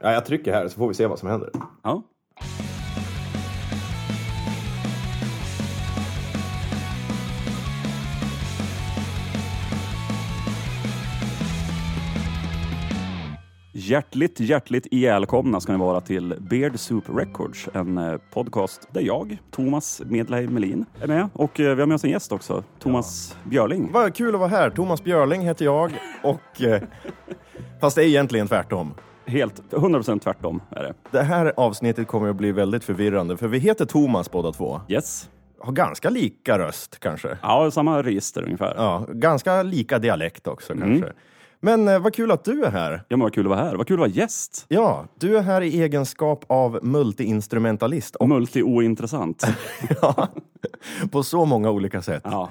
Ja, jag trycker här så får vi se vad som händer. Ja. Hjärtligt, hjärtligt ihjälkomna ska ni vara till Beard Soup Records, en eh, podcast där jag, Thomas Medleim Melin, är med. Och eh, vi har med oss en gäst också, Thomas Björling. Vad kul att vara här. Thomas Björling heter jag. Och, eh, fast det är egentligen tvärtom. Helt 100% tvärtom är det. Det här avsnittet kommer att bli väldigt förvirrande, för vi heter Thomas båda två. Yes. Har ganska lika röst kanske. Ja, samma register ungefär. Ja, ganska lika dialekt också kanske. Men eh, vad kul att du är här. Ja, men vad kul att vara här. Vad kul att vara gäst. Ja, du är här i egenskap av multiinstrumentalist. Och, Multi-ointressant. ja, på så många olika sätt. Ja.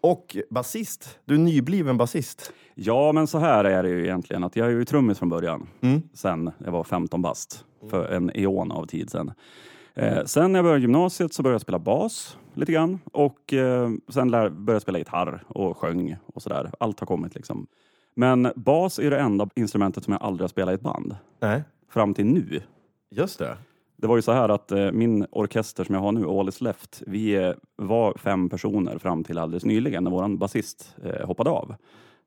Och basist. Du är nybliven basist. Ja, men så här är det ju egentligen. Att jag är ju trummis från början. Mm. Sen jag var 15 bast. För en eon av tid sen. Eh, sen när jag började gymnasiet så började jag spela bas lite grann. Och eh, sen lär, började jag spela gitarr och sjöng och sådär. Allt har kommit liksom. Men bas är det enda instrumentet som jag aldrig har spelat i ett band. Nej, Fram till nu. just det. Det var ju så här att eh, min orkester som jag har nu, All is left, vi eh, var fem personer fram till alldeles nyligen när våran basist eh, hoppade av.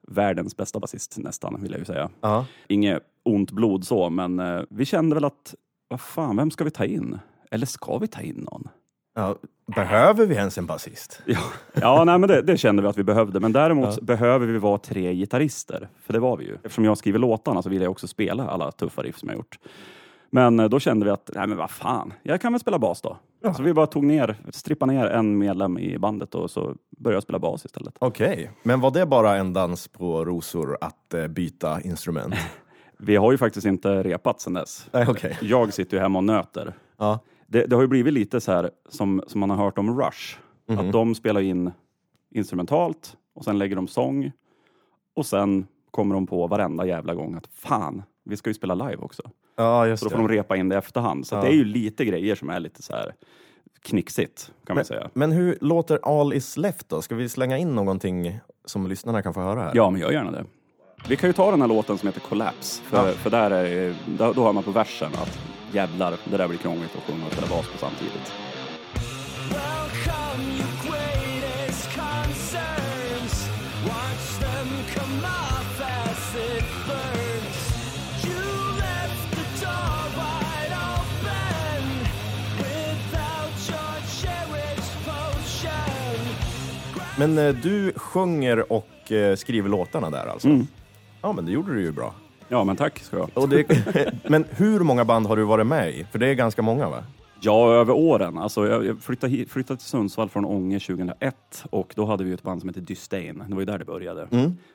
Världens bästa basist nästan, vill jag ju säga. Ja. Inget ont blod så, men eh, vi kände väl att, vad fan, vem ska vi ta in? Eller ska vi ta in någon? Ja, behöver vi ens en basist? Ja, ja nej, men det, det kände vi att vi behövde. Men däremot behöver vi vara tre gitarrister. För det var vi ju. Eftersom jag skriver låtarna så vill jag också spela alla tuffa riff som jag gjort. Men eh, då kände vi att, nej men vad fan, jag kan väl spela bas då. Så vi bara tog ner, strippade ner en medlem i bandet och så började jag spela bas istället. Okej, men var det bara en dans på rosor att eh, byta instrument? Vi har ju faktiskt inte repat sedan dess. Okej. Jag sitter ju hemma och nöter. Ja. Det, det har ju blivit lite så här som, som man har hört om Rush. Att de spelar in instrumentalt och sen lägger de sång och sen kommer de på varenda jävla gång att fan, vi ska ju spela live också. Ja, just Så då får de det. repa in det i efterhand. Så Ja. det är ju lite grejer som är lite så här knixigt kan man Men, säga. men hur låter All is left då? Ska vi slänga in någonting som lyssnarna kan få höra här? Ja, men gör gärna det. Vi kan ju ta den här låten som heter Collapse. För, Ja. för där är, då, då hör man på versen att jävlar, det där blir krångligt att sjunga och spela bas på samtidigt. Men eh, du sjunger och eh, skriver låtarna där alltså? Mm. Ja, men det gjorde du ju bra. Ja, men tack ska ha. Och det, men hur många band har du varit med i? För det är ganska många va? Ja, över åren. Alltså, jag jag flyttade, hit, flyttade till Sundsvall från Ånge 2001 och då hade vi ett band som hette Disdain. Det var ju där det började.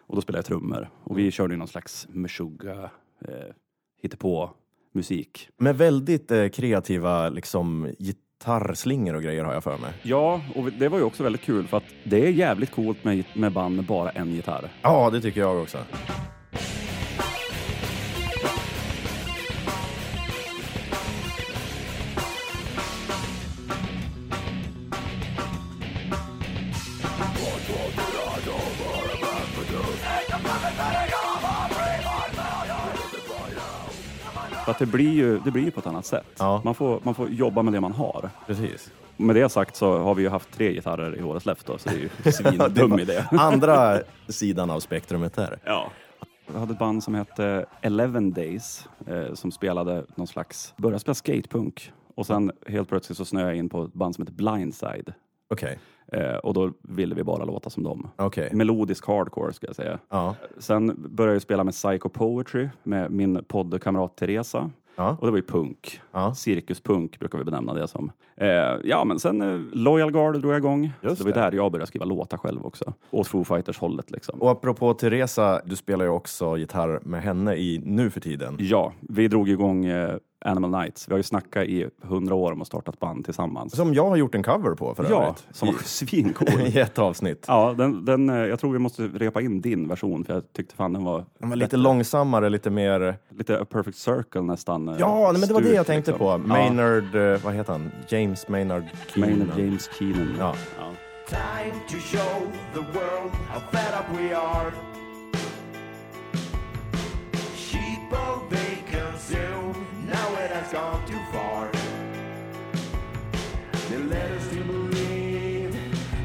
Och då spelade jag trummor. Och vi körde ju någon slags meshuggah, eh, hittepå musik. Med väldigt eh, kreativa liksom, gitarrslingor och grejer har jag för mig. Ja, och det var ju också väldigt kul för att det är jävligt coolt med, med band med bara en gitarr. Ja, det tycker jag också. För att det blir ju, det blir ju på ett annat sätt. Ja. Man, får, man får jobba med det man har. Precis. Med det sagt så har vi ju haft tre gitarrer i årets Left då, så det är ju svindum idé. Andra sidan av spektrumet där. Ja. Jag hade ett band som hette Eleven Days eh, som spelade någon slags, började spela skatepunk och sen helt plötsligt så snöade jag in på ett band som heter Blindside Okej. eh, och då ville vi bara låta som dem. Okej. Melodisk hardcore ska jag säga. Ja. Sen började jag spela med Psycho Poetry med min poddkamrat Teresa. Ja. Och det var ju punk. Ja. Cirkuspunk brukar vi benämna det som. Eh, ja, men sen eh, Loyal Guard drog jag igång. Just så det var det. där jag började skriva låtar själv också. Åt Foo Fighters-hållet liksom. Och apropå Teresa, du spelar ju också gitarr med henne i nu för tiden. Ja, vi drog igång eh, Animal Nights. Vi har ju snackat i hundra år om att starta ett band tillsammans. Som jag har gjort en cover på för ja, övrigt. som var svincool. I ett avsnitt. ja, den, den, eh, jag tror vi måste repa in din version för jag tyckte fan den var Den var lite långsammare, lite mer... lite A Perfect Circle nästan. eh, Ja, nej, men det var det jag tänkte liksom. på. Ja, Maynard, eh, vad heter han? James Maynard Keenan. Maynard James Keenan. Ja. Ja. Time to show the world how fed up we are. Has gone too far. They led us to believe,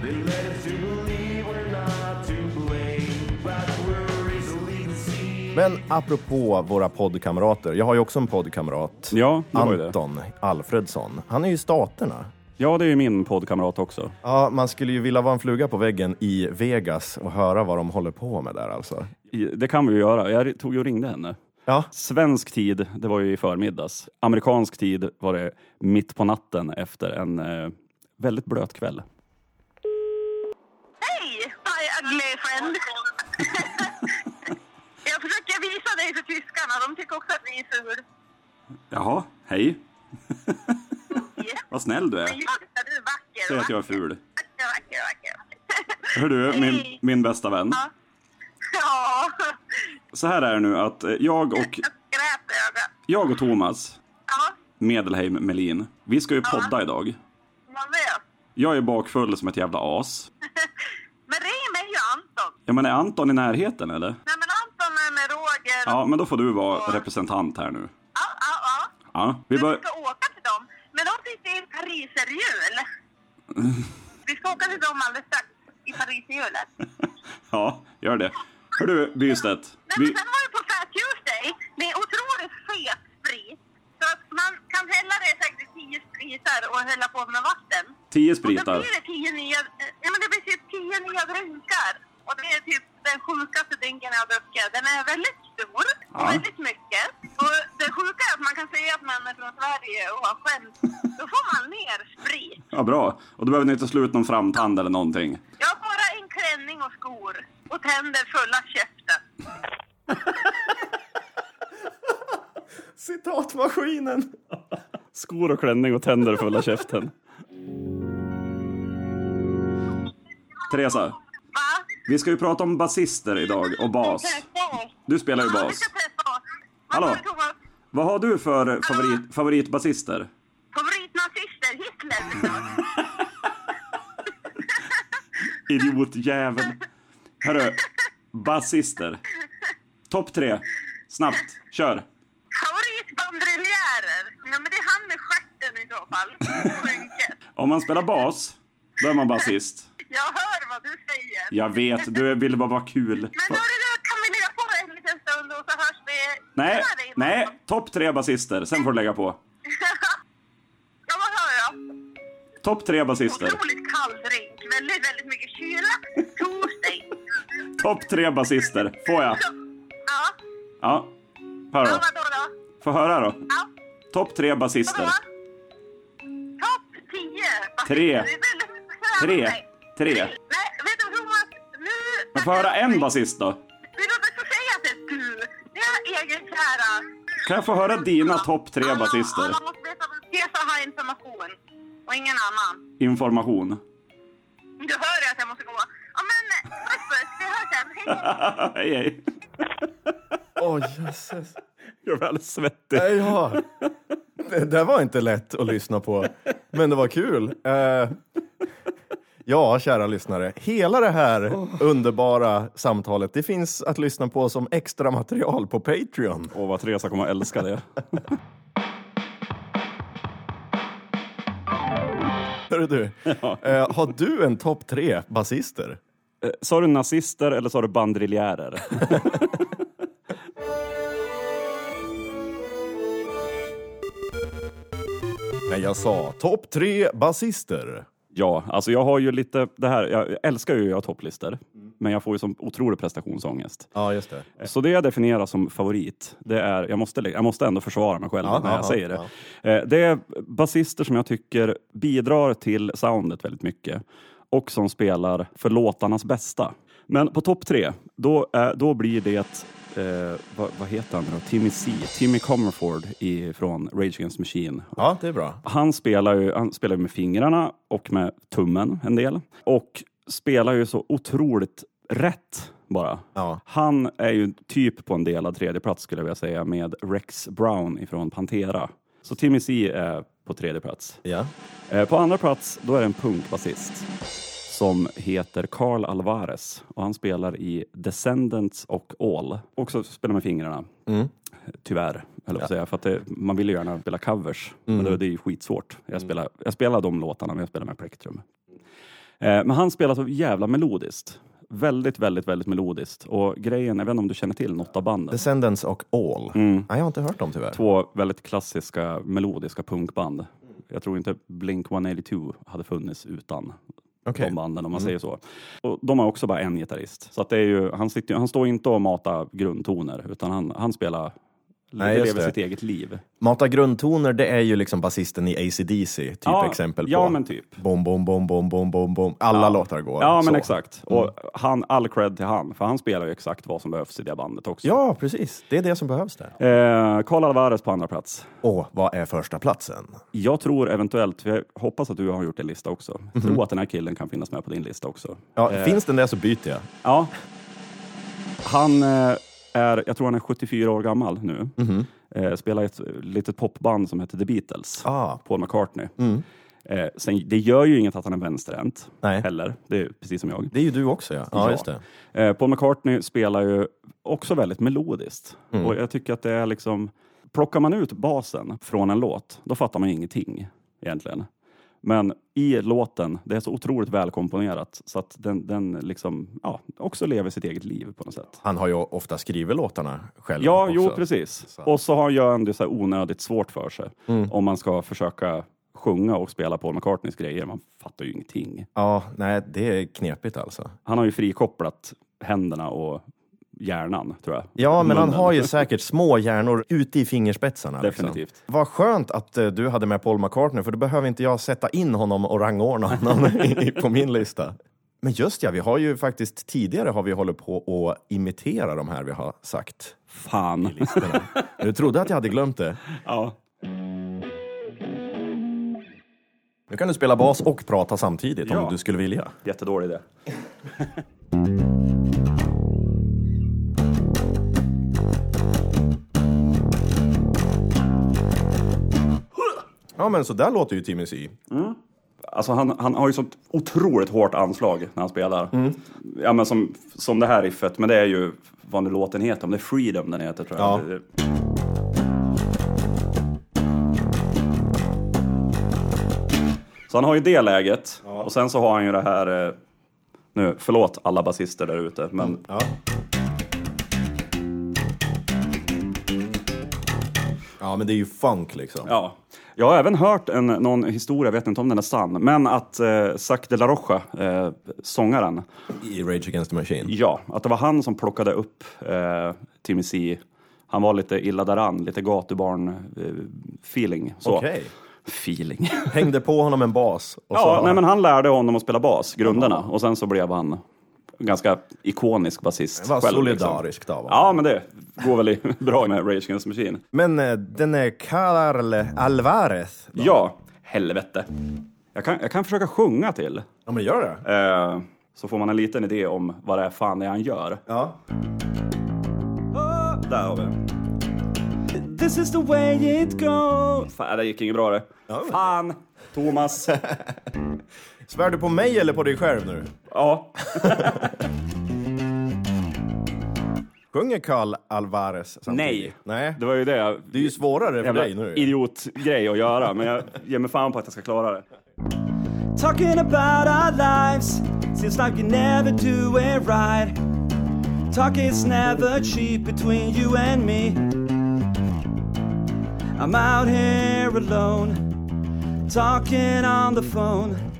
they led us to believe we're not to blame. But lead the sea. Men apropå våra poddkamrater, jag har ju också en poddkamrat. Ja, det var ju det. Anton Alfredsson. Han är ju i Staterna. Ja, det är ju min poddkamrat också. Ja, man skulle ju vilja vara en fluga på väggen i Vegas och höra vad de håller på med där alltså. I- Det kan vi ju göra. Jag tog ju och ringde henne. Ja, Svensk tid, det var ju i förmiddags. Amerikansk tid var det mitt på natten efter en eh, väldigt blöt kväll. Hej, my ugly friend. Jag försöker visa dig för tyskarna. De tycker också att vi är ful. Jaha, hej. Vad snäll du Men är. jag, du är vacker. Säg att jag är ful. Vacker, vacker, vacker. Hör du, min, min bästa vän. Ja, Så här är det nu att eh, jag och, jag och Thomas Ja, Medelheim Melin, vi ska ju podda idag. man vet. Jag är bakfull som ett jävla as. Men ring mig ju Anton. Ja, men är Anton i närheten eller? Nej, men Anton är med Roger. Ja, men då får du vara representant här nu. ja, ja. ja. Ja, vi bör... vi ska åka till dem. Men de sitter i pariserhjul. Vi ska åka till dem alldeles strax. I pariserhjulet. Ja, gör det. Hör du, Bystedt. Vi... sen var vi på Fat Tuesday. Det är otroligt fet sprit. Så att man kan hälla det säkert tio spritar och hälla på med vatten. Tio Och då spritar. blir det tio nya, ja men det blir typ tio nya drinkar. Och det är typ den sjukaste drinken jag har druckit. Den är väldigt stor och Ja. väldigt mycket. Och det sjuka är att man kan säga att man är från Sverige och har skämt. Då får man mer sprit. Ja, bra. Och då behöver ni inte slå ut någon framtand eller någonting. Jag har bara en klänning och skor och tänder fulla käften. citatmaskinen! Skor och klänning och tänder fulla käften. Teresa, Va? vi ska ju prata om basister idag och bas. Du spelar ju bas. Hallå? Vad har du för favorit, favoritbasister? Favoritnazister? Hitler. Idiotjävel. Hörru, basister. Topp tre. Snabbt, kör. Favoritbandriljärer? Ja, men det är han med stjärten i så fall. Om man spelar bas, då är man basist. Jag hör vad du säger. Jag vet, du vill bara vara kul. Men hörru du, kan vi lägga på en liten stund och så hörs vi Nej, nej, topp tre basister, sen får du lägga på. ja, vad hör jag? Topp tre basister. Otroligt kall drink. Väldigt, väldigt mycket kyla. Tuesday. Topp tre basister. Får jag? Ja. Ja. Hör då. vadå då? Få höra då. Ja. Topp tre basister. Topp 10. Tre. Det är väldigt mycket Tre. Nej, Tre. vet du Thomas? Nu... Men få höra en basist då. Du inte få säga att det är du? Det är egenkära. Kan jag få höra dina topp tre basister? Alla måste veta att Tesa har information. Och ingen annan. Information. Hej. hej. Åh jösses. Jag blir alldeles svettig. Nej, Ja, det där var inte lätt att lyssna på, men det var kul. Eh, ja, kära lyssnare, hela det här underbara samtalet, det finns att lyssna på som extra material på Patreon. Åh, vad Teresa kommer att älska det. Hörru du, eh, har du en topp tre basister? Eh, Sa du nazister eller sa du bandriljärer? Nej, jag sa topp tre basister. Ja, alltså jag har ju lite det här. Jag älskar ju att göra topplistor, men jag får ju som otrolig prestationsångest. Ja, just det. Så det jag definierar som favorit, det är, jag måste, jag måste ändå försvara mig själv när ja, jag ja, säger det. Eh, Det är basister som jag tycker bidrar till soundet väldigt mycket och som spelar för låtarnas bästa. Men på topp tre, då, är, då blir det, eh, vad, vad heter han då? Timmy C, Timmy Comerford i, från Rage Against Machine. Ja, det är bra. Han spelar ju han spelar med fingrarna och med tummen en del. Och spelar ju så otroligt rätt bara. Ja. Han är ju typ på en delad tredje plats skulle jag vilja säga med Rex Brown ifrån Pantera. Så Timmy C är på tredje plats. Ja. Eh, på andra plats, då är det en punkbasist som heter Carl Alvarez och han spelar i Descendants och All. Också spelar med fingrarna. Tyvärr, eller vad säga, för att det, man vill ju gärna spela covers, men det, det är ju skitsvårt. Jag spelar, jag spelar de låtarna, men jag spelar med plektrum. Eh, men han spelar så jävla melodiskt. Väldigt, väldigt, väldigt melodiskt. Och grejen, jag vet inte om du känner till något av banden? Descendants och All. Nej, jag har inte hört dem tyvärr. Två väldigt klassiska melodiska punkband. Jag tror inte Blink 182 hade funnits utan Okej. de banden om man säger så. Och de har också bara en gitarrist. Så att det är ju, han, sitter, han står inte och matar grundtoner utan han, han spelar, Nej, lever det. sitt eget liv. Mata grundtoner, det är ju liksom basisten i AC/DC, typ Ja, exempel på. ja, men typ. Bom, bom, bom, bom, bom, bom, bom. Alla låtar går Ja, men så. exakt. Och han, all cred till han, för han spelar ju exakt vad som behövs i det bandet också. Ja, precis. Det är det som behövs där. Eh, Carl Alvarez på andra plats. Och vad är första platsen? Jag tror eventuellt, för jag hoppas att du har gjort en lista också. Jag tror att den här killen kan finnas med på din lista också. Ja, Eh, Finns den där så byter jag. Ja. Han eh, är, jag tror han är 74 år gammal nu. Eh, spelar i ett litet popband som heter The Beatles. Ah. Paul McCartney. Eh, sen, det gör ju inget att han är vänsterhänt Nej. heller. Det är precis som jag. Det är ju du också, ja. Ja, det. Eh, Paul McCartney spelar ju också väldigt melodiskt. Mm. Och jag tycker att det är liksom... Plockar man ut basen från en låt, då fattar man ju ingenting egentligen. Men i låten, det är så otroligt välkomponerat så att den, den liksom, ja, också lever sitt eget liv på något sätt. Han har ju ofta skrivit låtarna själv Ja, också. jo precis. Och så har gör han det så här onödigt svårt för sig. Mm. Om man ska försöka sjunga och spela Paul McCartneys grejer. Man fattar ju ingenting. Ja, nej, det är knepigt alltså. Han har ju frikopplat händerna och hjärnan, tror jag. Ja, men han har ju säkert små hjärnor ute i fingerspetsarna. Definitivt. Liksom. Vad skönt att eh, du hade med Paul McCartney, för då behöver inte jag sätta in honom och rangordna honom i- på min lista. Men just ja, vi har ju faktiskt tidigare har vi hållit på att imitera de här vi har sagt. Fan. listorna. Du trodde att jag hade glömt det. Ja. Nu kan du spela bas och prata samtidigt Ja. om du skulle vilja. Jättedålig idé. Ja, men så där låter ju Timmy C. Alltså han, han har ju sånt otroligt hårt anslag när han spelar. Ja, men som, som det här riffet, men det är ju vad nu låten heter, om det är Freedom den heter tror jag. Ja. Så han har ju det läget och sen så har han ju det här, eh, nu förlåt alla basister där ute, men Ja. Ja, men det är ju funk liksom. Ja. Jag har även hört en, någon historia, jag vet inte om den är sann, men att eh, Zac de la Rocha, eh, sångaren, I Rage Against the Machine. ja, att det var han som plockade upp eh, Timmy C. Han var lite illa däran, lite gatubarn-feeling. så. Okej. Feeling. Hängde på honom en bas. Ja, så... nej, men han lärde honom att spela bas, grunderna, och sen så blev han ganska ikonisk basist. Det var själv, solidariskt av honom. Ja, men det går väl i- bra med Rage Against the Machine. Men eh, den är Carl Alvarez. då? Ja, helvete. Jag kan, jag kan försöka sjunga till. Ja, men gör det. Eh, så får man en liten idé om vad det är fan det är han gör. Ja. Där har vi This is the way it goes. Fan, det gick inget bra det. Ja, men- Fan, Thomas. Svär du på mig eller på dig själv nu? ja. Sjunger Carl Alvarez samtidigt? Nej. Nej. Det var ju det. Det är ju svårare för jävla dig nu. idiotgrej att göra, men jag ger mig fan på att jag ska klara det. Talking about our lives Seems like you never do it right Talk is never cheap between you and me I'm out here alone Talking on the phone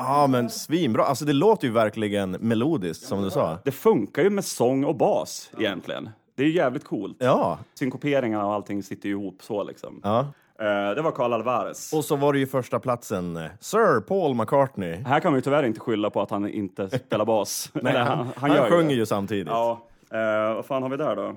Ja, men svinbra. Alltså det låter ju verkligen melodiskt som du sa. Det funkar ju med sång och bas egentligen. Det är ju jävligt coolt. Ja. Synkoperingarna och allting sitter ju ihop så liksom. ja. Eh, det var Carl Alvarez. Och så var det ju första platsen eh, Sir Paul McCartney. Här kan man ju tyvärr inte skylla på att han inte spelar bas. Nej, Eller han, han, gör sjunger det. ju samtidigt. Ja. Eh, vad fan har vi där då?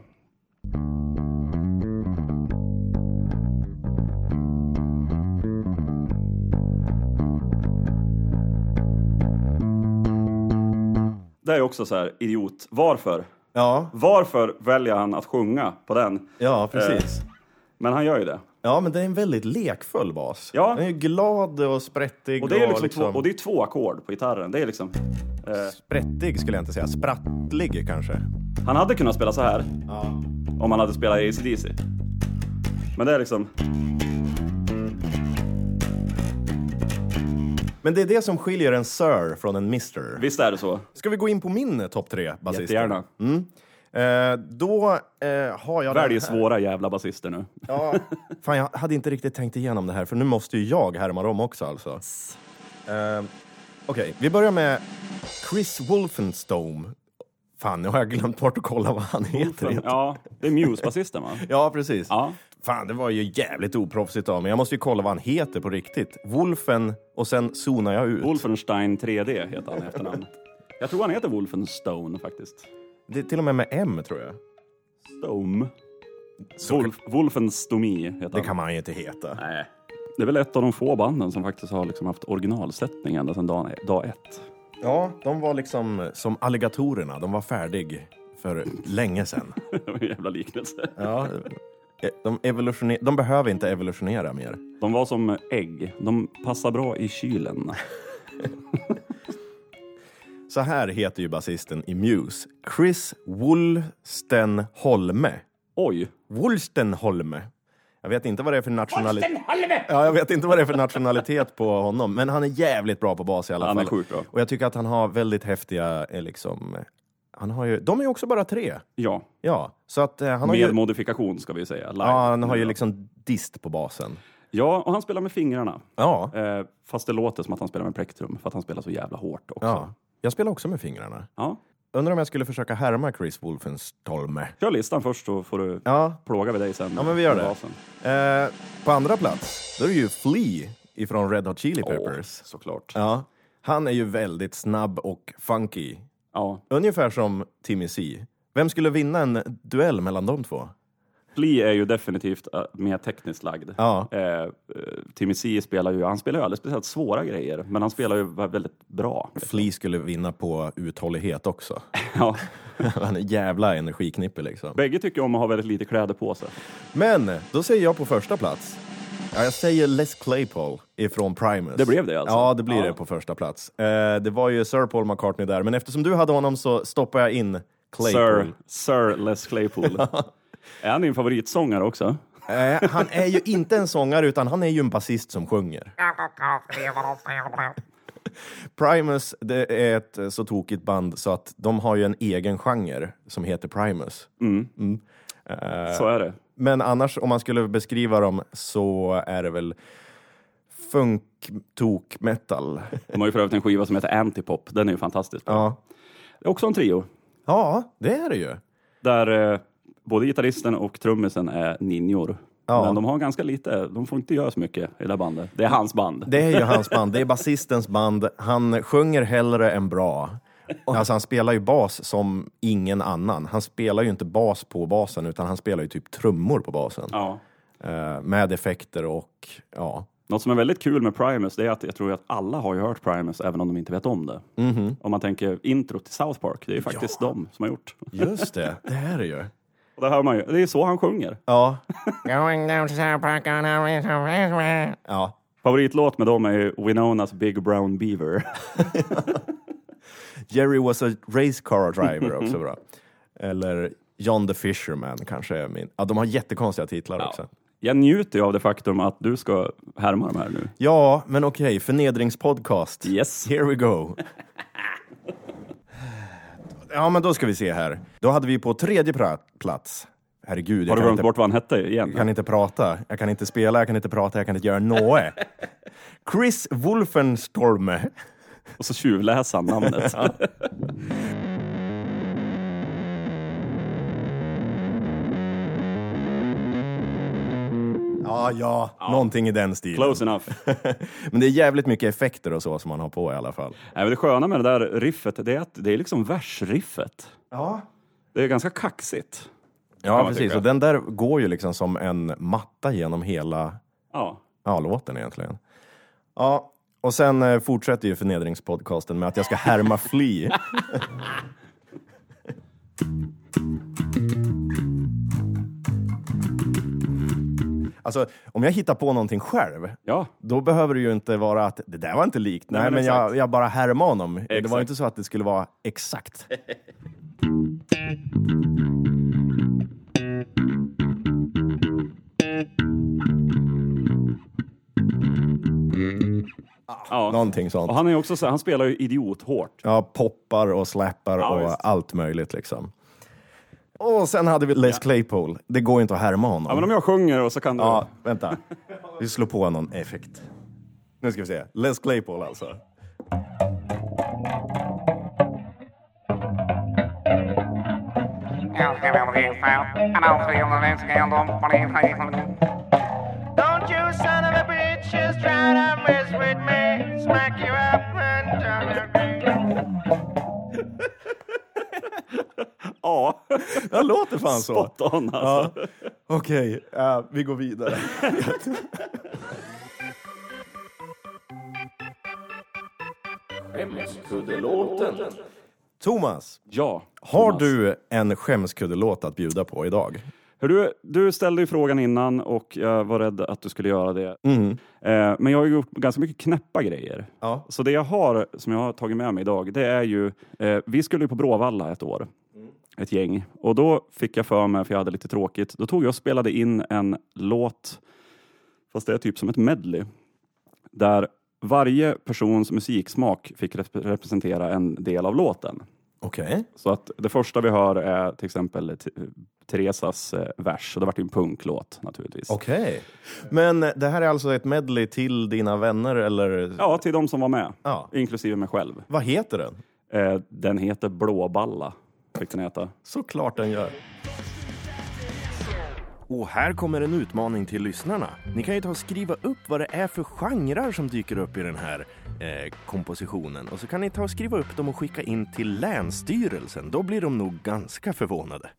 Det är också så här, idiot. Varför? Ja, Varför väljer han att sjunga på den? ja precis. Men han gör ju det. Ja, men det är en väldigt lekfull bas. Ja. Den är glad och sprättig. Och det är liksom, Två, och det är två ackord på gitarren. Det är liksom, eh, Sprättig skulle jag inte säga. Sprattlig kanske. han hade kunnat spela så här. Om han hade spelat i AC/DC. Men det är liksom... Men det är det som skiljer en Sir från en Mr. Visst är det så? Ska vi gå in på min eh, topp tre basister? Jättegärna. Eh, då eh, har jag... Välj svåra jävla basister nu. Ja, fan, jag hade inte riktigt tänkt igenom det här, för nu måste ju jag härma dem också alltså. Eh, Okej, vi börjar med Chris Wolfenstone. Fan, nu har jag glömt bort att kolla vad han heter. Ja, det är Muse-basisten va? Ja, precis. Ja. Fan, det var ju jävligt oproffsigt av mig. Jag måste ju kolla vad han heter på riktigt. Wolfen, och sen zonar jag ut. Wolfenstein 3D heter han i efternamn. Jag tror han heter Wolfenstone faktiskt. Det är till och med med M, tror jag. Stome. Wolf, Wolfenstomi heter Det han. kan man ju inte heta. Nej. Det är väl ett av de få banden som faktiskt har liksom haft originalsättning ända sedan dag, dag ett. Ja, de var liksom som alligatorerna. De var färdig för länge sedan. Det var en jävla liknelse. Ja, de, evolutioner- de behöver inte evolutionera mer. De var som ägg. De passar bra i kylen. Så här heter ju basisten i Muse. Chris Wollstenholme. Oj! Wollstenholme. Jag vet inte vad det är för nationalitet. Ja, jag vet inte vad det är för nationalitet på honom, men han är jävligt bra på bas i alla Han fall. är sjukt bra. Och jag tycker att han har väldigt häftiga, eh, liksom, eh, han har ju, de är ju också bara tre. Ja, Ja, så att eh, han har med ju, modifikation ska vi säga. Live. ja, han har ju liksom dist på basen. Ja, och han spelar med fingrarna. Ja, Eh, fast det låter som att han spelar med plektrum, för att han spelar så jävla hårt också. ja. Jag spelar också med fingrarna. Ja. Undrar om jag skulle försöka härma Chris Wolfenstolme. Kör listan först så får du Ja, plåga vid dig sen. Ja, men vi gör med det. basen. eh, på andra plats, då är det ju Flea ifrån Red Hot Chili Peppers. Åh, såklart. Ja, han är ju väldigt snabb och funky. Ja. Ungefär som Timmy C. Vem skulle vinna en duell mellan de två? Flea är ju definitivt äh, mer tekniskt lagd. Ja. Eh, eh, Timmy C spelar ju, han spelar ju aldrig speciellt svåra grejer, men han spelar ju väldigt bra. Flea skulle vinna på uthållighet också. Ja. Han är jävla energiknippe liksom. Bägge tycker om att ha väldigt lite kläder på sig. Men, då säger jag på första plats. Ja, jag säger Les Claypool ifrån Primus. Det blev det alltså? Ja, det blir Ja. det på första plats. Eh, det var ju Sir Paul McCartney där, men eftersom du hade honom så stoppar jag in Claypool. Sir, Sir Les Claypool. är han din favoritsångare också? Eh, han är ju inte en sångare, utan han är ju en basist som sjunger. Primus, det är ett eh, så tokigt band så att de har ju en egen genre som heter Primus. Mm. Eh, Så är det. Men annars, om man skulle beskriva dem så är det väl funk, tok, metal. De har ju för övrigt en skiva som heter Antipop. Den är ju fantastisk. bra. Ja. Det är också en trio. ja, det är det ju. Där eh, både gitarristen och trummisen är ninjor. Ja. Men de har ganska lite, de får inte göra så mycket i det bandet. Det är hans band. Det är ju hans band, det är basistens band. Han sjunger hellre än bra. Alltså han spelar ju bas som ingen annan. Han spelar ju inte bas på basen, utan han spelar ju typ trummor på basen. Ja. Eh, med effekter och ja. Något som är väldigt kul med Primus det är att jag tror att alla har ju hört Primus även om de inte vet om det. Om man tänker intro till South Park, det är ju faktiskt de som har gjort. Just det, det är det ju. Och där hör man ju, det är så han sjunger. Ja. Going down to South Park on race. ja. Favoritlåt med dem är ju Winonas Big Brown Beaver. Jerry was a race car driver också bra. Eller John the Fisherman kanske är min. Ja, de har jättekonstiga titlar också. Jag njuter ju av det faktum att du ska härma de här nu. Ja, men okej, förnedringspodcast. Yes. Here we go. Ja, men då ska vi se här. Då hade vi på tredje plats. Herregud, jag Har du kan, glömt inte, bort vad han hette igen? jag kan inte prata. Jag kan inte spela, jag kan inte prata, jag kan inte göra något. Chris Wolfenstorme. Och så tjuvläser han namnet. Ja, ja, någonting i den stilen. Close enough. Men det är jävligt mycket effekter och så som man har på i alla fall. Nej, men det sköna med det där riffet, det är att det är liksom versriffet. Ja. Det är ganska kaxigt. Ja, precis. tycka. Och den där går ju liksom som en matta genom hela Ja. ja, låten egentligen. Ja, och sen eh, fortsätter ju förnedringspodcasten med att jag ska härma Flea. Alltså, om jag hittar på någonting själv, Ja, då behöver det ju inte vara att det där var inte likt. Nej, men men, jag, exakt. jag bara härmar honom. Det var Exakt. ju inte så att det skulle vara exakt. ja. Någonting sånt. Och han, är också, så- han spelar ju idiot hårt. Ja, poppar och slappar Ja, och visst. allt möjligt liksom. Och sen hade vi Les Claypool. Det går inte att härma honom. Ja, men om jag sjunger och så kan du... Ja, vänta. Vi slår på någon effekt. Nu ska vi se. Les Claypool alltså. Don't you son of a bitch just try to mess with me. Smack you up and down. Ja, Det låter fan så. spot on alltså. Ja. Okej, eh, vi går vidare. Thomas, Ja. har Thomas. du en skämskuddelåt att bjuda på idag? Du, du ställde ju frågan innan och jag var rädd att du skulle göra det. Mm. Eh, men jag har ju gjort ganska mycket knäppa grejer. Ja. Så det jag har, som jag har tagit med mig idag, det är ju, eh, vi skulle ju på Bråvalla ett år. Ett gäng. Och då fick jag för mig, för jag hade lite tråkigt, då tog jag och spelade in en låt, fast det är typ som ett medley, där varje persons musiksmak fick rep- representera en del av låten. Okej. Så att det första vi hör är till exempel Teresas eh, vers, och det vart ju en punklåt naturligtvis. Okej. Men eh, det här är alltså ett medley till dina vänner eller? Ja, till de som var med, Ja. inklusive mig själv. Vad heter den? Eh, den heter Blåballa, fick den heta. Såklart den gör. Och här kommer en utmaning till lyssnarna. Ni kan ju ta och skriva upp vad det är för genrer som dyker upp i den här eh, kompositionen. Och så kan ni ta och skriva upp dem och skicka in till Länsstyrelsen. Då blir de nog ganska förvånade.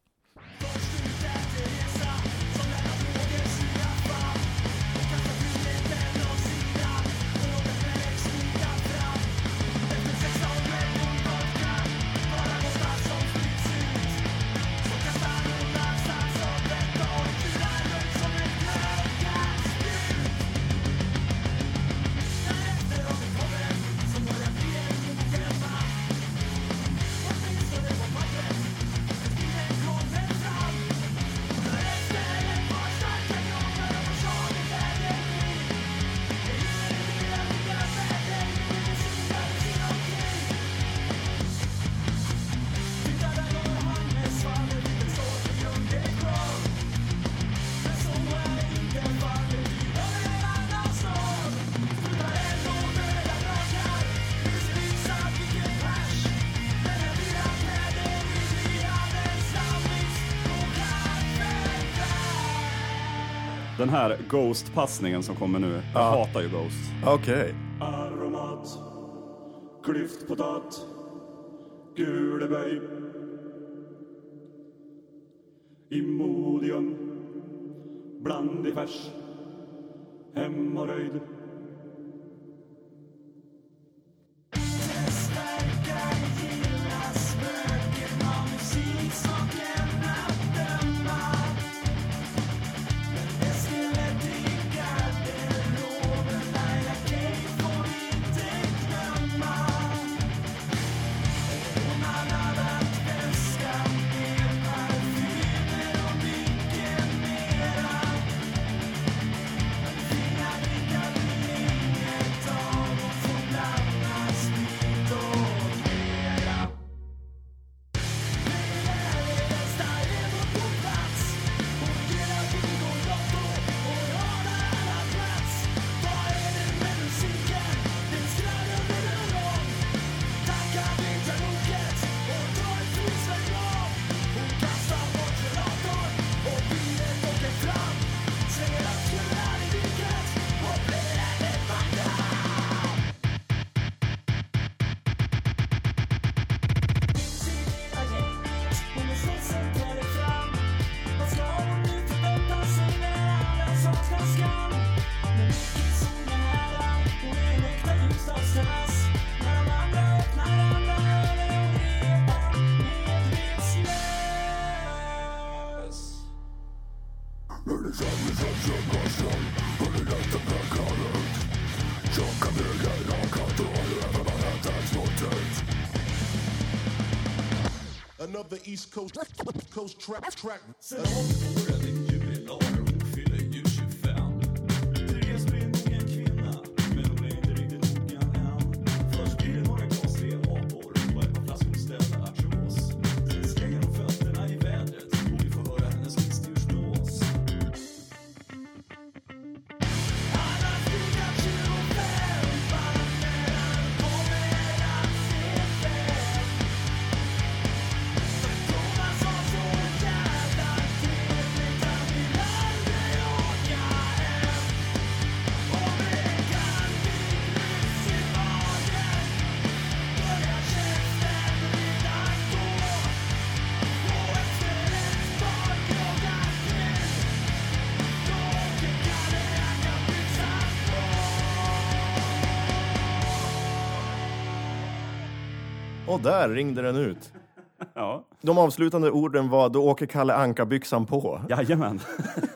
Här Ghost-passningen som kommer nu, jag hatar ju Ghost. Okej. Aromat, klyftpotat, guleböj. Imodium, blandifärs, hemorröjd. East Coast Coast track track. Och där ringde den ut. Ja. De avslutande orden var då åker Kalle Anka-byxan på. Jajamän.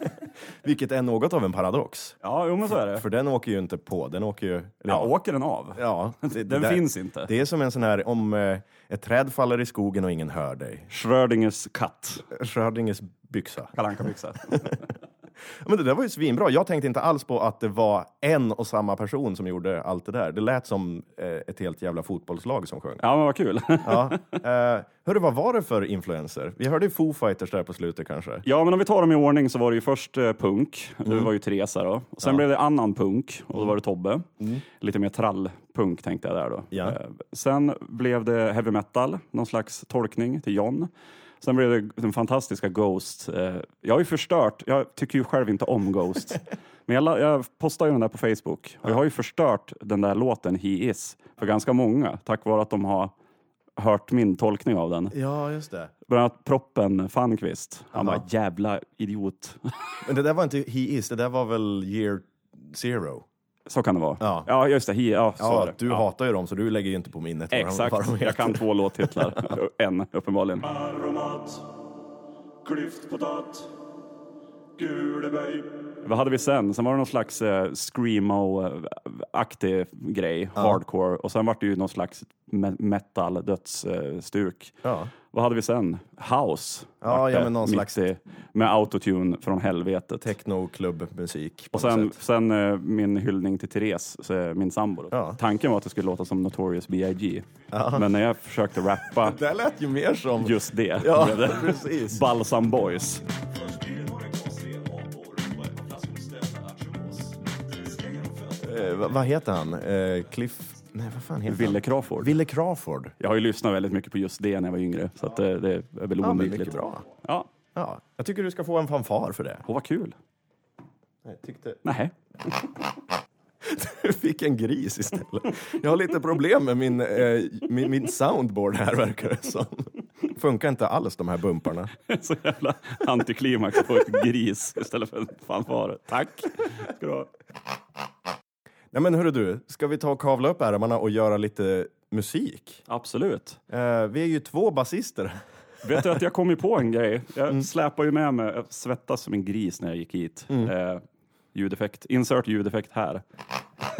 Vilket är något av en paradox. Ja, jo men så är det. För den åker ju inte på, den åker ju... Ja, åker den av? Ja, det, Den det- finns inte. Det är som en sån här, om eh, ett träd faller i skogen och ingen hör dig. Schrödingers katt. Schrödingers byxa. Kalle Anka-byxa. Men det där var ju svinbra. Jag tänkte inte alls på att det var en och samma person som gjorde allt det där. Det lät som eh, ett helt jävla fotbollslag som sjöng. Ja, men vad kul. Ja. Eh, hörru, vad var det för influenser? Vi hörde ju Foo Fighters där på slutet kanske. Ja, men om vi tar dem i ordning så var det ju först eh, punk. Det var ju Teresa då. Och sen blev det annan punk och då var det Tobbe. Lite mer trallpunk tänkte jag där då. Ja. Eh, Sen blev det heavy metal, någon slags tolkning till John. Sen blev det den fantastiska Ghost. Eh, Jag har ju förstört, jag tycker ju själv inte om Ghost. Men jag, jag postade ju den där på Facebook. Och jag har ju förstört den där låten He Is för ganska många tack vare att de har hört min tolkning av den. Ja, just det. Bland annat proppen Fanqvist. Han Aha. bara jävla idiot. Men det där var inte He Is, det där var väl Year Zero? Så kan det vara. Ja. ja just det. He, ja, så Ja, du ja. hatar ju dem så du lägger ju inte på minnet vad de- Exakt. vad de. Jag kan två låttitlar. en, uppenbarligen. Aromat, klyftpotat, guleböj. Vad hade vi sen? Sen var det någon slags eh, screamo-aktig grej, hardcore. Och sen var det ju någon slags me- metal, dödsstuk. Ja. Vad hade vi sen? House. Ja, ja, men någon slags- i- Med autotune från helvetet. Techno-klubbmusik. Och sen, sen eh, min hyllning till Therese, så, eh, min sambo. Ja. Tanken var att det skulle låta som Notorious B.I.G. Men när jag försökte rappa Det lät ju mer som... just det, Ja, precis. Balsam Boys. Eh, vad, vad heter han? Eh, Cliff... Nej, vad fan heter Ville han? Crawford. Ville Crawford. Jag har ju lyssnat väldigt mycket på just det när jag var yngre, så att det, det är väl Ja, men oundvikligt. bra. Ja, Ja, jag tycker du ska få en fanfar för det. och vad kul. Jag tyckte... Nej. Du fick en gris istället. Jag har lite problem med min, eh, min, min soundboard här verkar det som. Funkar inte alls de här bumparna. Så jävla antiklimax på ett gris istället för en fanfar. Tack. Ska du ha. Nej men hörru du, ska vi ta och kavla upp ärmarna och göra lite musik? Absolut. Eh, vi är ju två basister. Vet du att jag kom ju på en grej? Jag Mm. släpar ju med mig, jag svettas som en gris när jag gick hit. Eh, ljudeffekt, insert ljudeffekt här.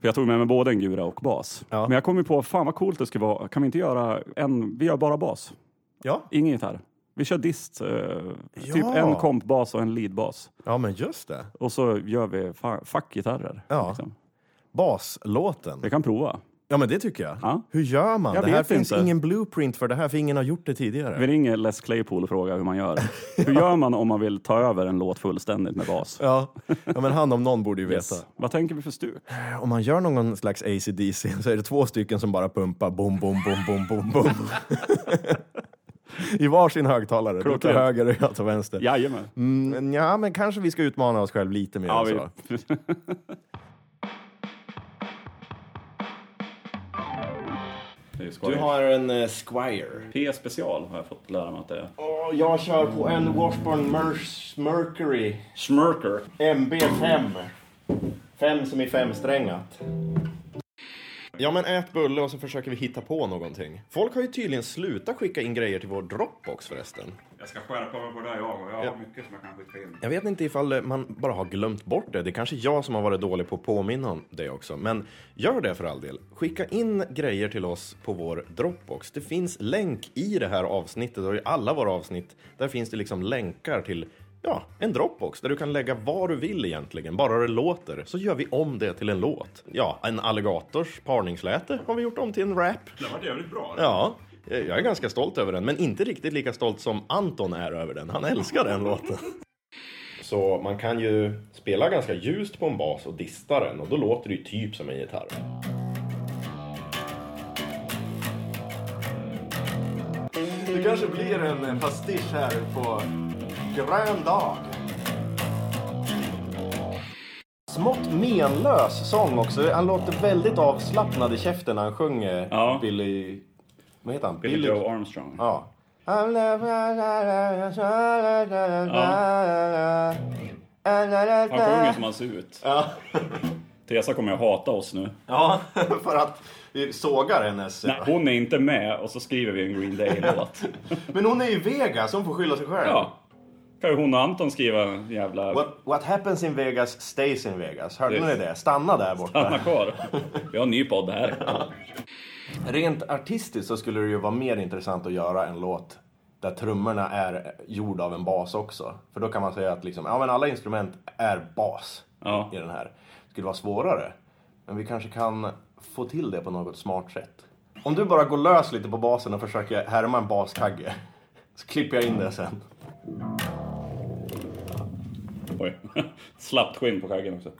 För jag tog med mig både en gura och bas. Ja. Men jag kom ju på, fan vad coolt det skulle vara, kan vi inte göra en, vi gör bara bas, Ja, ingen gitarr. Vi kör dist, eh, typ Ja. en kompbas och en leadbas. ja men just det. Och så gör vi fa- fuckgitarrer. Ja. Liksom. Baslåten. Vi kan prova. Ja men det tycker jag. Ja. Hur gör man? Jag det här finns inte. ingen blueprint för det här, för ingen har gjort det tidigare. Vi ringer Les Claypool och frågar hur man gör. hur gör man om man vill ta över en låt fullständigt med bas? Ja. ja, men han om någon borde ju Yes. veta. Vad tänker vi för stuk? Om man gör någon slags AC/DC så är det två stycken som bara pumpar bom, bom, bom, bom, bom, bom. I varsin högtalare. Du tar Klockrent. höger och jag tar vänster. Jajamän. Mm, ja, men kanske vi ska utmana oss själv lite mer Ja, vi... Du har en uh, Squire. P-special har jag fått lära mig att det är. Och jag kör på en Washburn Mer- Mercury Schmurker. MB5. Fem som i femsträngat. Ja, men ät bulle och så försöker vi hitta på någonting. Folk har ju tydligen slutat skicka in grejer till vår Dropbox förresten. Jag ska skärpa mig på det jag och jag har Ja. mycket som jag kan skicka in. Jag vet inte ifall man bara har glömt bort det. Det är kanske jag som har varit dålig på att påminna om det också. Men gör det för all del. Skicka in grejer till oss på vår Dropbox. Det finns länk i det här avsnittet och i alla våra avsnitt. Där finns det liksom länkar till ja, en Dropbox där du kan lägga vad du vill egentligen. Bara det låter så gör vi om det till en låt. Ja, en alligators parningsläte har vi gjort om till en rap. Det var jävligt bra. Ja, jag är ganska stolt över den, men inte riktigt lika stolt som Anton är över den. Han älskar den låten. Så man kan ju spela ganska ljust på en bas och dista den och då låter det ju typ som en gitarr. Det kanske blir en pastisch här på grön dag. Smått menlös sång också. Han låter väldigt avslappnad i käften när han sjunger Ja. Billy... Vad heter han? Billy Joe Armstrong. Ja. Han sjunger som han ser ut. Ja. Theresa kommer att hata oss nu. ja, för att vi sågar hennes... Nej, hon är inte med och så skriver vi en Green Day-låt. Men hon är i Vegas, hon får skylla sig själv. Ja. Kan ju hon och Anton skriva jävla... What, what happens in Vegas stays in Vegas. Hörde Yes. ni det? Stanna där borta. Stanna kvar. Vi har en ny podd här. Rent artistiskt så skulle det ju vara mer intressant att göra en låt där trummorna är gjorda av en bas också. För då kan man säga att liksom, ja, men alla instrument är bas Ja. i den här. Det skulle vara svårare. Men vi kanske kan få till det på något smart sätt. Om du bara går lös lite på basen och försöker härma en baskagge. Så klipper jag in det sen. Oj. Slappt skinn på skäggen också.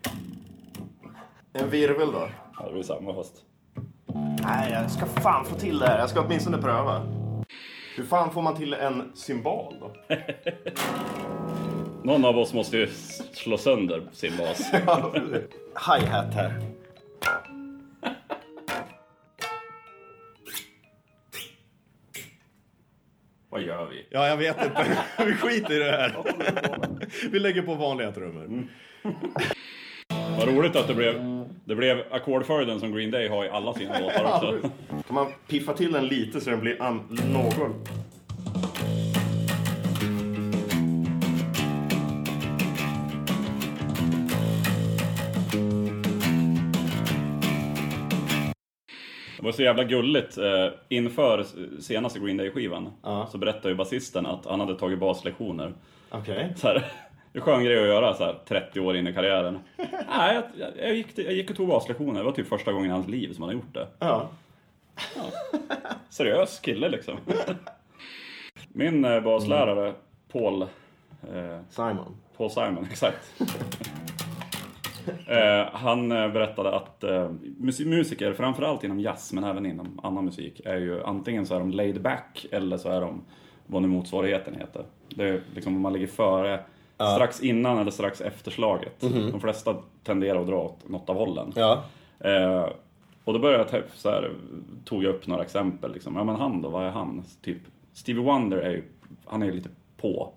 En virvel då? Ja, det blir samma fast. Nej, jag ska fan få till det här. Jag ska åtminstone pröva. Hur fan får man till en symbol då? Någon av oss måste ju slå sönder sin bas. Hi-hat här. Vad gör vi? Ja, jag vet inte. Vi skiter i det här. Vi lägger på vanliga trummor. Vad roligt att det blev, det blev ackordföljden som Green Day har i alla sina låtar också. Kan man piffa till den lite så den blir an- någon... Det var så jävla gulligt. Eh, inför senaste Green Day-skivan så berättade ju basisten att han hade tagit baslektioner. Okej. Här, det är skön grej att göra så här 30 år in i karriären. Nej, jag, jag, jag, gick, jag gick och tog baslektioner. Det var typ första gången i hans liv som han har gjort det. Ja. Seriös kille liksom. Min eh, baslärare, Paul, eh, Simon. Paul Simon, exakt. Eh, han eh, berättade att eh, mus- musiker, framförallt inom jazz men även inom annan musik, är ju antingen så är de laid back eller så är de vad nu motsvarigheten heter. Det är liksom om man ligger före, strax innan eller strax efter slaget. De flesta tenderar att dra åt något av hållen. Ja. Eh, och då började jag typ så här, tog jag upp några exempel. Liksom. Ja men han då, vad är han? Typ, Stevie Wonder är ju, han är lite på.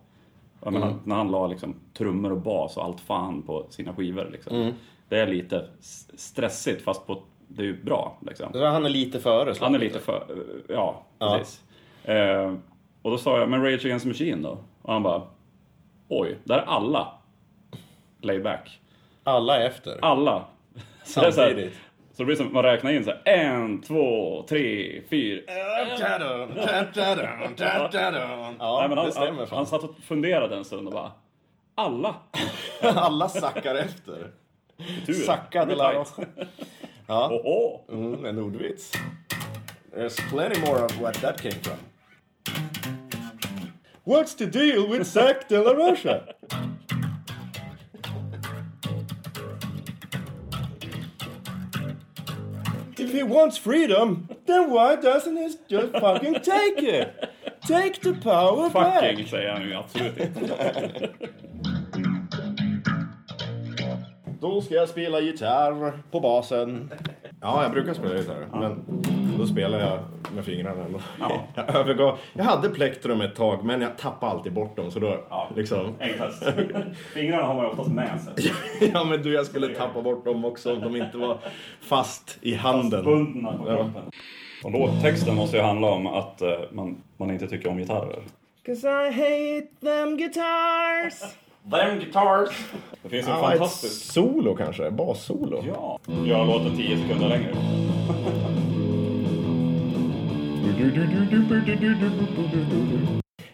Jag menar, när han la liksom trummor och bas och allt fan på sina skivor. Liksom. Det är lite stressigt fast på, det är ju bra. Liksom. Han är lite före Han är lite för, ja, precis. Eh, och då sa jag, men Rage Against the Machine då? Och han bara, oj, där är alla layback. Alla är efter. Alla. Så det Samtidigt. Så det blir som man räknar in så här, en, två, tre, fyra. Ja, Nej, men han, stämmer han, fan. han satt och funderade en stund och bara, alla. Alla sackar efter. Tur. Sacka de la. Rocha. Ja. Oho. Mm, en ordvits. There's plenty more of what that came from. What's the deal with Zack de la Rocha? If he wants freedom, then why doesn't he just fucking take it? Take the power Fucking back! säger han ju absolut inte. Då ska jag spela gitarr på basen. Ja, jag brukar spela gitarr, men då spelar jag med fingrarna. Ja. Jag övergav. Jag hade plektrum ett tag, men jag tappade alltid bort dem. Så då, liksom. Enklast. Fingrarna har man ju oftast med sig. Ja, men du, jag skulle tappa bort dem också om de inte var fast i handen. Bundna på kroppen. Och låttexten måste ju handla om att eh, man, man inte tycker om gitarrer. Cause I hate them guitars. Them guitars! Det finns en Ja, ett fantastisk... solo kanske? Bassolo? Ja. Jag låter 10 sekunder längre.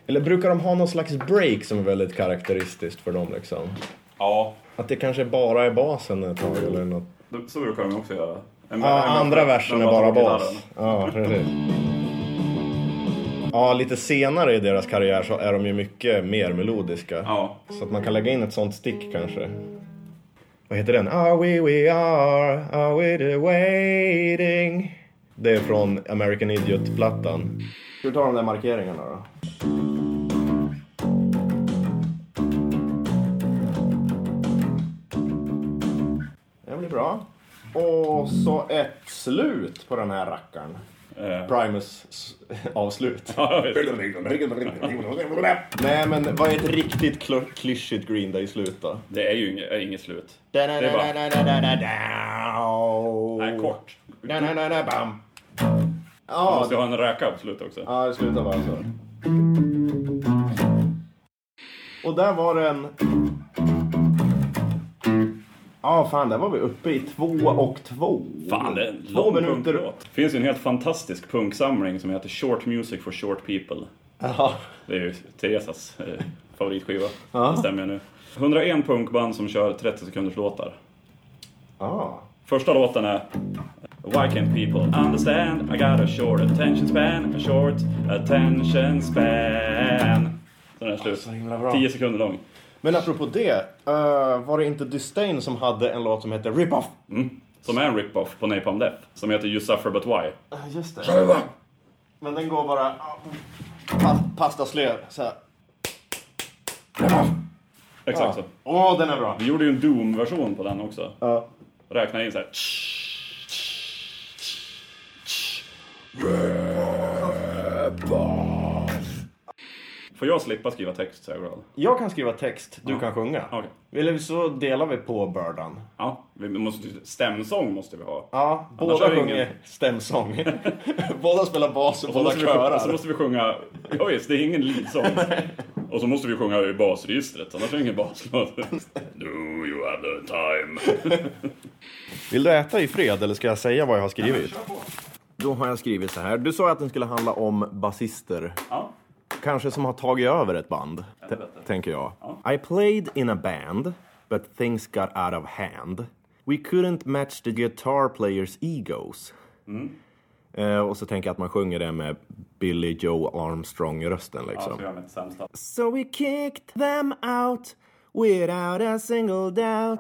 Eller brukar de ha någon slags break som är väldigt karaktäristiskt för dem liksom? Ja, Att det kanske bara är basen ett tag eller något? så brukar de också göra. En, Ja, en- andra en- versen är bara bas. Ja, precis. Ja, lite senare i deras karriär så är de ju mycket mer melodiska. Ja. Så att man kan lägga in ett sånt stick kanske. Vad heter den? Are we we are, are we the waiting? Det är från American Idiot-plattan. Ska vi ta de där markeringarna då? Det blir bra. Och så ett slut på den här rackaren. Eh, Primus avslut. Nej men vad är ett riktigt kl- klyschigt Green Day-slut då? Det är ju inget, är inget slut. Det är bara... Nej, kort. Bam. Man Ja, måste ha en räka på slutet också. ja, det slutar bara så. Och där var den... Ja, fan, där var vi uppe i två och två. Fan, det är en Två lång minuter. punklåt. Det finns ju en helt fantastisk punksamling som heter Short Music for Short People. Ja. Det är ju Teresas eh, favoritskiva. Ja. Det stämmer ju nu. 101 punkband som kör 30 sekunders låtar. Ah. Första låten är Why can't people understand? I got a short attention span, a short attention span. Så den är slut. bra. 10 sekunder lång. Men apropå det, eh, var det inte Disdain som hade en låt som hette Rip Off? Mm. Som är en rip-off på Napalm Death. Som heter You Suffer But Why. Just det. Men den går bara... Pa Pastaslöv, så här. Exakt så. Åh, den är bra. Vi gjorde ju en Doom-version på den också. Ja. Räkna in så här. Får jag slippa skriva text är jag kan skriva text, du kan sjunga. Okej. Eller så delar vi på bördan. Ja, vi måste, stämsång måste vi ha. Ja, båda är det sjunger ingen- stämsång. båda spelar bas och båda måste vi, körar. så måste vi sjunga, ja visst, det är ingen leadsång. Och så måste vi sjunga i basregistret, annars är det ingen baslåt. Do you have the time? Vill du äta i fred eller ska jag säga vad jag har skrivit? Då har jag skrivit så här. Du sa att den skulle handla om basister. Ja. Kanske som har tagit över ett band, tänker jag. I played in a band, but things got out of hand. We couldn't match the guitar players' egos. Eh, och så tänker jag att man sjunger det med Billy Joe Armstrong-rösten Ja, liksom. så sämsta. So we kicked them out without a single doubt.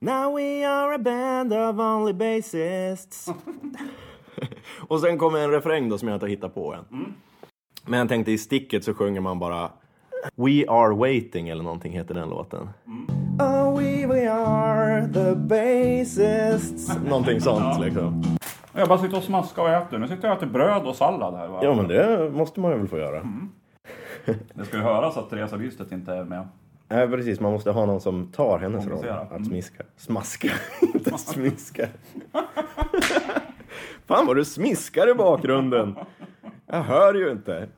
Now we are a band of only bassists. och sen kommer en refräng då som jag inte har hittat på än. Men jag tänkte i sticket så sjunger man bara We are waiting eller någonting heter den låten. Oh we, we are the bassists. någonting sånt liksom. Jag bara sitter och smaskar och äter. Nu sitter jag och äter bröd och sallad här. Va? Ja men det måste man ju väl få göra. Det ska ju höras att Teresa Bystedt inte är med. Nej precis, man måste ha någon som tar hennes roll. Att smiska. Smaska, inte smiska. Fan vad du smiskar i bakgrunden. Jag hör ju inte.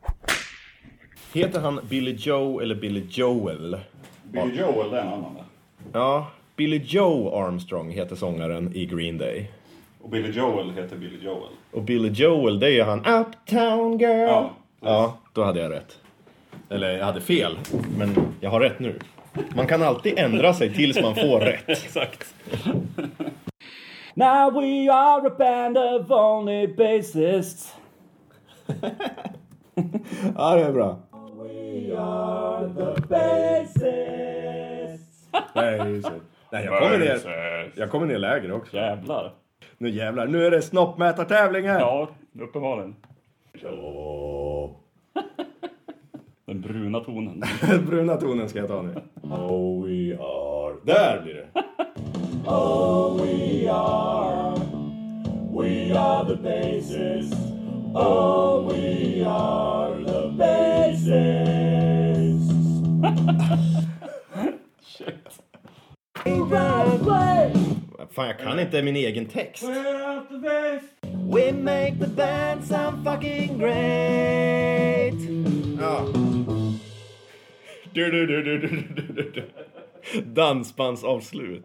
Heter han Billy Joe eller Billy Joel? Billy Joel, det är en annan. Ja, Billy Joe Armstrong heter sångaren i Green Day. Och Billy Joel heter Billy Joel. Och Billy Joel, det är ju han Uptown Girl. Ja. ja, då hade jag rätt. Eller jag hade fel, men jag har rätt nu. Man kan alltid ändra sig tills man får rätt. Exakt. Now we are a band of only bassists. Ja, det är bra. Nej, just det. Nej, jag kommer ner, jag kommer ner lägre också. Jävlar. Nu jävlar, nu är det snoppmätartävlingar! Ja, uppenbarligen. Den bruna tonen. Bruna tonen ska jag ta nu. Oh we are... Där blir det! We are the bassists. Oh, we are the bassists. Fan, jag kan inte min egen text. We make the band sound fucking great. Ja. Du, du, du, du, du, du, du, du. Dansbandsavslut.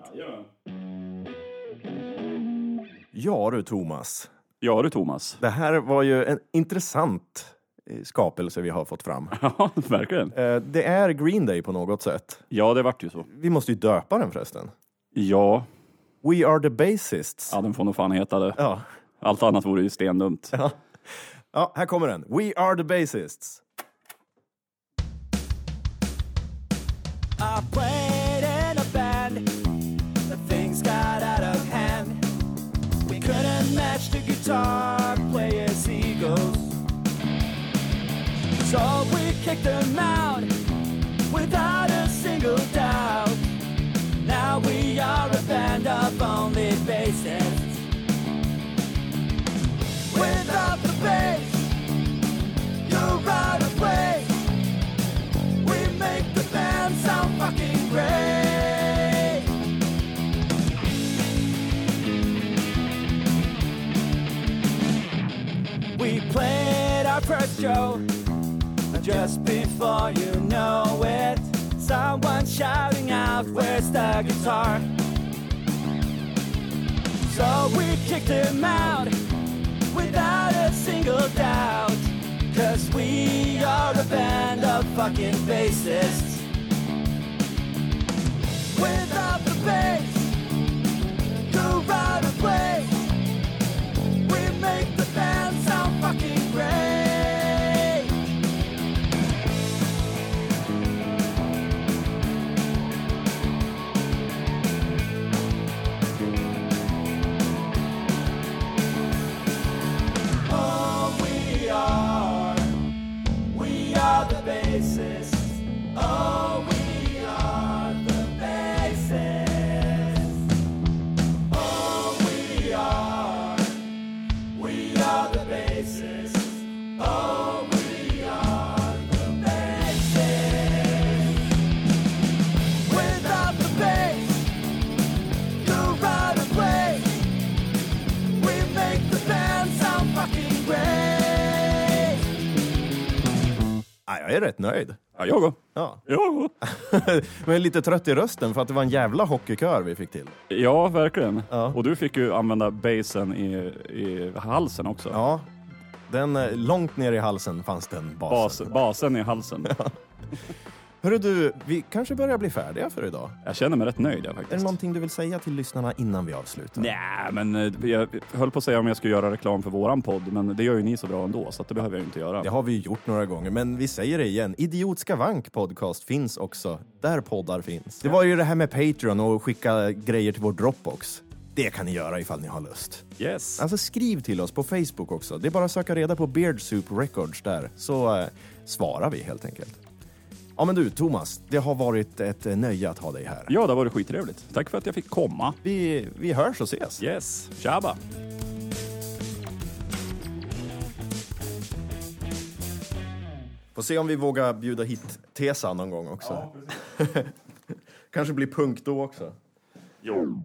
Ja du Thomas, Ja du Thomas. det här var ju en intressant eh, skapelse vi har fått fram. Ja, verkligen. Eh, Det är Green Day på något sätt. Ja, det vart ju så. Vi måste ju döpa den förresten. Ja, We are the bassists. ja den får nog fan heta det. Ja. Allt annat vore ju stendumt. Ja. ja, här kommer den. We are the bassists. Before you know it. Someone shouting out, Where's the guitar? So we kicked him out without a single doubt. Cause we are a band of fucking bassists. Without the bass, är rätt nöjd. Ja, jag går. Ja. Jag går. Men lite trött i rösten för att det var en jävla hockeykör vi fick till. Ja, verkligen. Ja. Och du fick ju använda basen i, i halsen också. Ja, den, eh, långt ner i halsen fanns den basen. Bas, basen i halsen. Hörru du, vi kanske börjar bli färdiga för idag. Jag känner mig rätt nöjd jag Är det faktiskt. någonting du vill säga till lyssnarna innan vi avslutar? Nej, men eh, jag höll på att säga om jag skulle göra reklam för våran podd, men det gör ju ni så bra ändå, så att det behöver jag ju inte göra. Det har vi gjort några gånger, men vi säger det igen. Idiotska vank podcast finns också, där poddar finns. Det var ju det här med Patreon och skicka grejer till vår Dropbox. Det kan ni göra ifall ni har lust. Yes. Alltså skriv till oss på Facebook också. Det är bara att söka reda på Beard Soup Records där, så eh, svarar vi helt enkelt. Ja men du, Thomas, det har varit ett eh, nöje att ha dig här. Ja, det var det skittrevligt. Tack för att jag fick komma. Vi, vi hörs och ses. Yes. Tjaba. Får se om vi vågar bjuda hit Tesa någon gång också. Kanske blir punk då också. Jo.